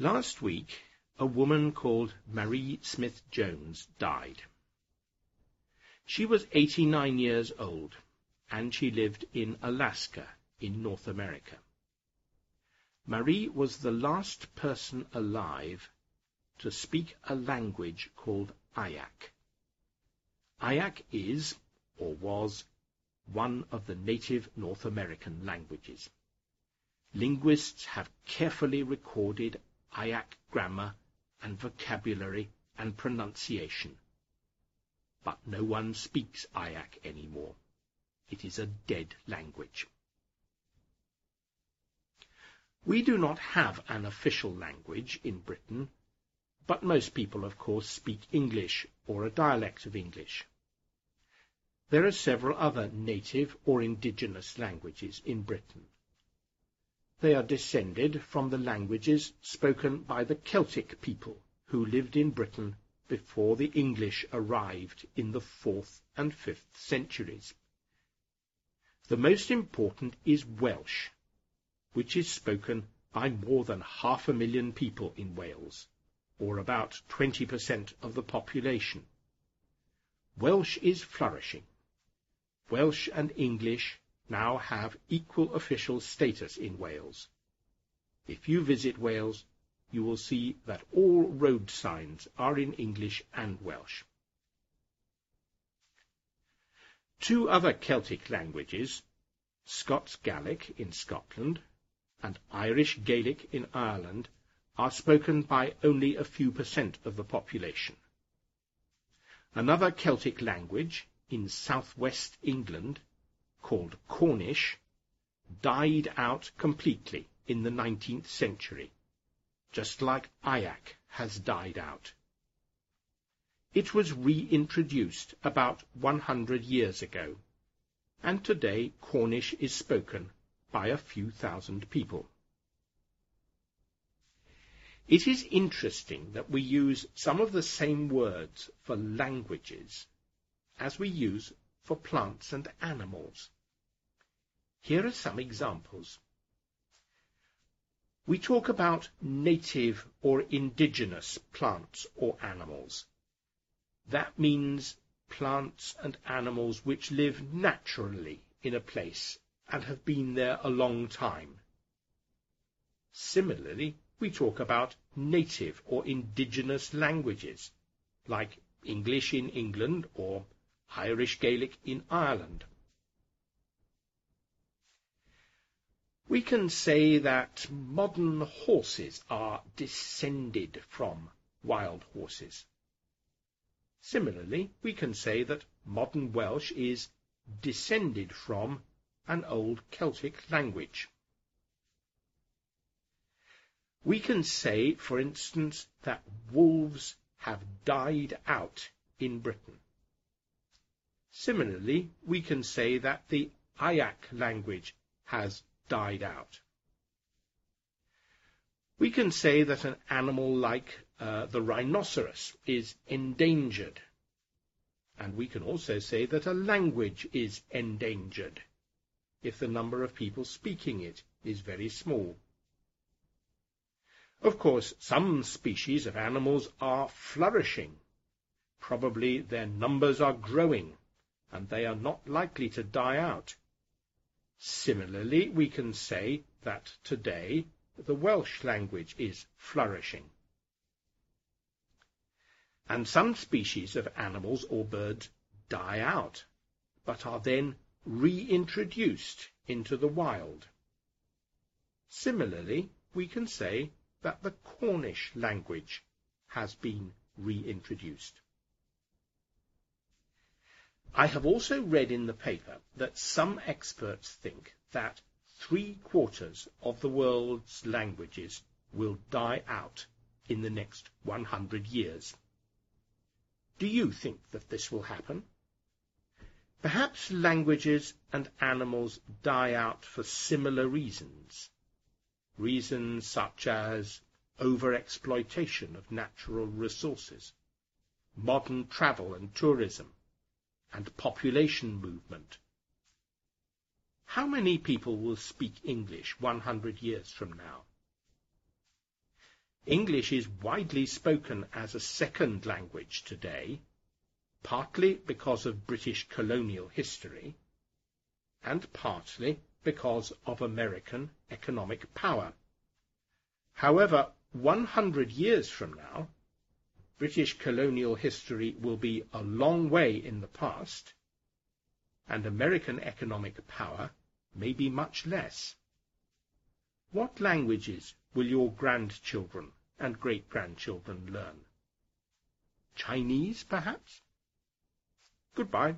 Last week, a woman called Marie Smith Jones died. She was 89 years old, and she lived in Alaska in North America. Marie was the last person alive to speak a language called Eyak. Eyak is, or was, one of the native North American languages. Linguists have carefully recorded Eyak grammar and vocabulary and pronunciation. But no one speaks Eyak anymore. It is a dead language. We do not have an official language in Britain, but most people, of course, speak English or a dialect of English. There are several other native or indigenous languages in Britain. They are descended from the languages spoken by the Celtic people who lived in Britain before the English arrived in the fourth and fifth centuries. The most important is Welsh, which is spoken by more than half a million people in Wales, or about 20% of the population. Welsh is flourishing. Welsh and English now have equal official status in Wales. If you visit Wales, you will see that all road signs are in English and Welsh. Two other Celtic languages, Scots Gaelic in Scotland and Irish Gaelic in Ireland, are spoken by only a few percent of the population. Another Celtic language in southwest England called Cornish, died out completely in the 19th century, just like Eyak has died out. It was reintroduced about 100 years ago, and today Cornish is spoken by a few thousand people. It is interesting that we use some of the same words for languages as we use for plants and animals. Here are some examples. We talk about native or indigenous plants or animals. That means plants and animals which live naturally in a place and have been there a long time. Similarly, we talk about native or indigenous languages, like English in England or Irish Gaelic in Ireland. We can say that modern horses are descended from wild horses. Similarly, we can say that modern Welsh is descended from an old Celtic language. We can say, for instance, that wolves have died out in Britain. Similarly, we can say that the Eyak language has died out. We can say that an animal like uh, the rhinoceros is endangered. And we can also say that a language is endangered if the number of people speaking it is very small. Of course, some species of animals are flourishing. Probably their numbers are growing and they are not likely to die out. Similarly, we can say that today the Welsh language is flourishing. And some species of animals or birds die out, but are then reintroduced into the wild. Similarly, we can say that the Cornish language has been reintroduced. I have also read in the paper that some experts think that three quarters of the world's languages will die out in the next 100 years. Do you think that this will happen? Perhaps languages and animals die out for similar reasons. Reasons such as overexploitation of natural resources, modern travel and tourism, and population movement. How many people will speak English 100 years from now? English is widely spoken as a second language today, partly because of British colonial history, and partly because of American economic power. However, 100 years from now, British colonial history will be a long way in the past, and American economic power may be much less. What languages will your grandchildren and great-grandchildren learn? Chinese, perhaps? Goodbye.